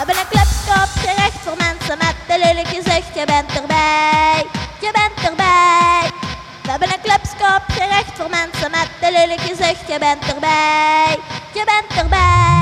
hebben een clubkop terecht voor mensen met een lelijk gezicht. Je bent erbij, je bent erbij. We hebben een clubskop gerecht voor mensen met een lelijk gezicht. Je bent erbij, je bent erbij.